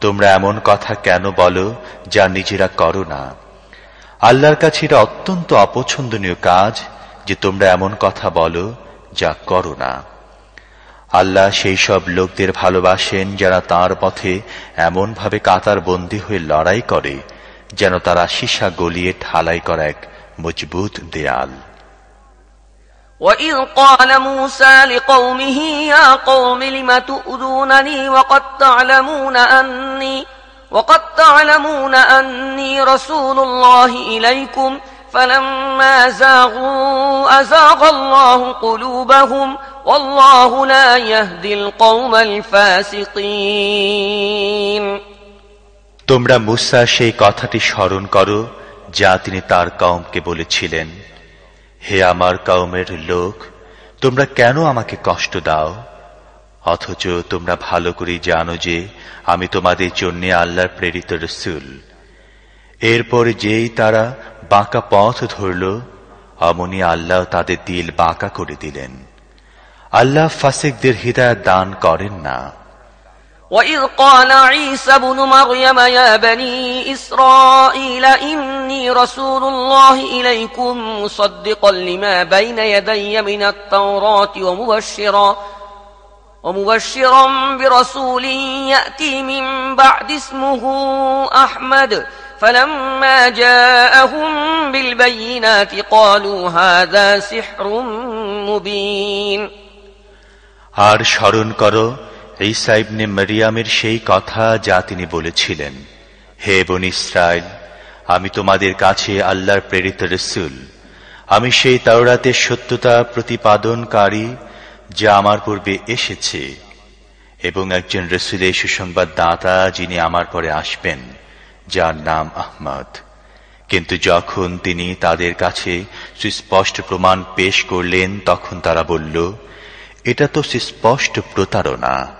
তোমরা এমন কথা কেন বলো যা নিজেরা করো না? আল্লাহর কাছে এটা অত্যন্ত অপছন্দনীয় কাজ যে তোমরা এমন কথা বলো যা করো না। আল্লাহ সেই সব লোকদের ভালোবাসেন যারা তার পথে এমনভাবে কাতার বন্দী হয়ে লড়াই করে যেন তারা সীসা গলিয়ে ঠালাই করা এক মজবুত দেয়াল। وَإِذْ قَالَ مُوسَى لِقَوْمِهِ يَا قَوْمِ لِمَ تُؤْذُونَنِي وَقَدْ تَعْلَمُونَ أَنِّي وَقَدْ تَعْلَمُونَ أَنِّي رَسُولُ اللَّهِ إِلَيْكُمْ فَلَمَّا زَاغُوا أَزَاغَ اللَّهُ قُلُوبَهُمْ وَاللَّهُ لَا يَهْدِي الْقَوْمَ الْفَاسِقِينَ তোমরা মুসা সেই কথাটি স্মরণ করো যা তিনি তার কওমকে বলেছিলেন হে আমার কওমের লোক তোমরা কেন আমাকে কষ্ট দাও অথচ তোমরা ভালো করে জানো যে আমি তোমাদের জন্য আল্লাহর প্রেরিত রসুল এরপর যেই তারা বাঁকা পথ ধরল অমনি আল্লাহ তাদের দিল বাঁকা করে দিলেন আল্লাহ ফাসিকদের হৃদয় দান করেন না وإذ قال عيسى بن مريم يا بني إسرائيل إني رسول الله إليكم مصدقا لما بين يدي من التوراة ومبشرا ومبشرا برسول يأتي من بعد اسمه أحمد فلما جاءهم بالبينات قالوا هذا سحر مبين আর স্মরণ করো ঈসা ইবনে মারিয়ামের সেই কথা যা তিনি বলেছিলেন হে বন ইসরায়েল আমি তোমাদের কাছে আল্লাহর প্রেরিত রসুল। আমি সেই তাওরাতের সত্যতা প্রতিপাদনকারী যা আমার পূর্বে এসেছে। এবং একজন রসুলের সুসংবাদ দাতা যিনি আমার পরে আসবেন, যার নাম আহমদ। কিন্তু যখন তিনি তাদের কাছে সুস্পষ্ট প্রমাণ পেশ করলেন, তখন তারা বলল, এটা তো সুস্পষ্ট প্রতারণা।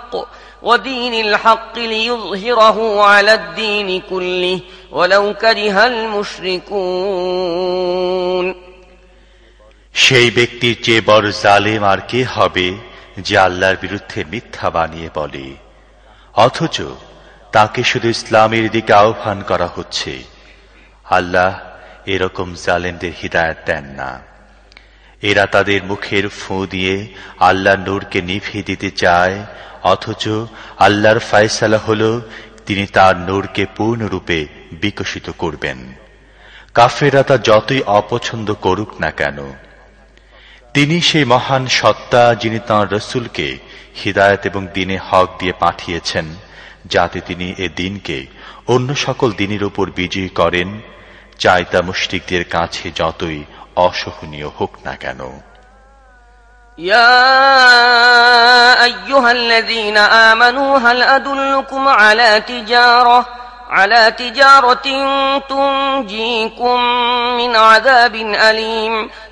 ودين الحق ليظهره على الدين كله ولو كره المشركون সেই ব্যক্তির চেয়ে বড় জালেম আর কে হবে যে আল্লাহর বিরুদ্ধে মিথ্যা বানিয়ে বলে অথচ তাকে শুধু ইসলামের দিকে আহ্বান করা হচ্ছে আল্লাহ এরকম জালেমদের হৃদায়ত দেন না এরা তাদের মুখের ফোঁ দিয়ে আল্লাহ নূরকে নিভিয়ে দিতে চায়, অথচ আল্লাহর ফায়সালা হল তিনি তার নূরকে পূর্ণরূপে বিকশিত করবেন। কাফেরা তা যতই অপছন্দ করুক না কেন। তিনি সেই মহান সত্তা যিনি তাঁর রসুলকে হৃদায়ত এবং দিনে হক দিয়ে পাঠিয়েছেন, যাতে তিনি এ দিনকে অন্য সকল দিনের উপর বিজয়ী করেন, চাই তা মুষ্টিকদের কাছে যতই অসহনীয় হোক না কেন يا أيها الذين آمنوا هل أدلكم على تجارة على تجارة تنجيكم من عذاب أليم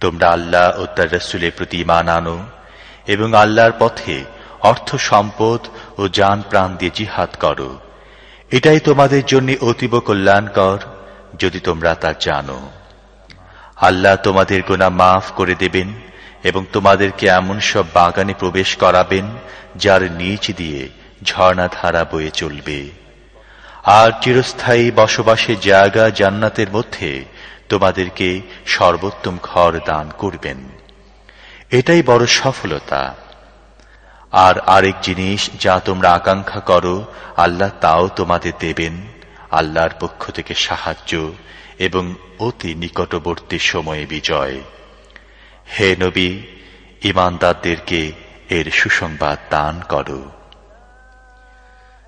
তোমরা আল্লাহ ও তার রসুলের প্রতি ইমান আনো এবং আল্লাহর পথে অর্থ, সম্পদ ও যান প্রাণ দিয়ে জিহাদ করো। এটাই তোমাদের জন্য অতীব কল্যাণকর যদি তোমরা তা জানো। আল্লাহ তোমাদের গোনা মাফ করে দেবেন এবং তোমাদেরকে এমন সব বাগানে প্রবেশ করাবেন যার নিচ দিয়ে ঝর্ণা ধারা বয়ে চলবে। আর চিরস্থায়ী বসবাসের জায়গা জান্নাতের মধ্যে তোমাদেরকে সর্বোত্তম ঘর দান করবেন। এটাই বড় সফলতা। আর আরেক জিনিস যা তোমরা আকাঙ্ক্ষা করো, আল্লাহ তাও তোমাদের দেবেন, আল্লাহর পক্ষ থেকে সাহায্য এবং অতি নিকটবর্তী সময়ে বিজয়। হে নবী ইমানদারদেরকে এর সুসংবাদ দান করো।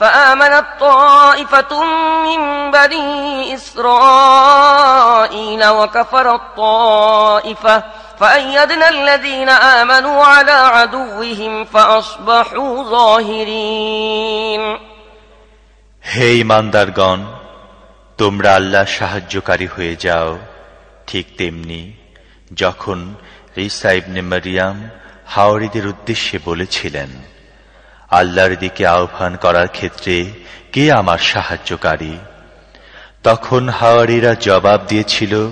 فآمنت طائفة من بني إسرائيل وكفرت طائفة فأيدنا الذين آمنوا على عدوهم فأصبحوا ظاهرين হে ইমানদারগণ তোমরা আল্লাহ সাহায্যকারী হয়ে যাও ঠিক তেমনি যখন ঈসা ইবনে মারিয়াম হাওড়িদের উদ্দেশ্যে বলেছিলেন আল্লাহর দিকে আহ্বান করার ক্ষেত্রে কে আমার সাহায্যকারী? তখন হাওয়ারিরা জবাব দিয়েছিল,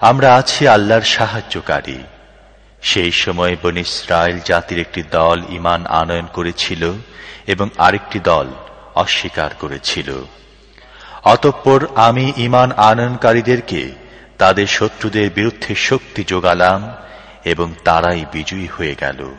আমরা আছি আল্লাহর সাহায্যকারী। সেই সময় বন ইসরায়েল জাতির একটি দল ইমান আনয়ন করেছিল এবং আরেকটি দল অস্বীকার করেছিল। অতঃপর আমি ইমান আনয়নকারীদেরকে তাদের শত্রুদের বিরুদ্ধে শক্তি যোগালাম এবং তারাই বিজয়ী হয়ে গেল।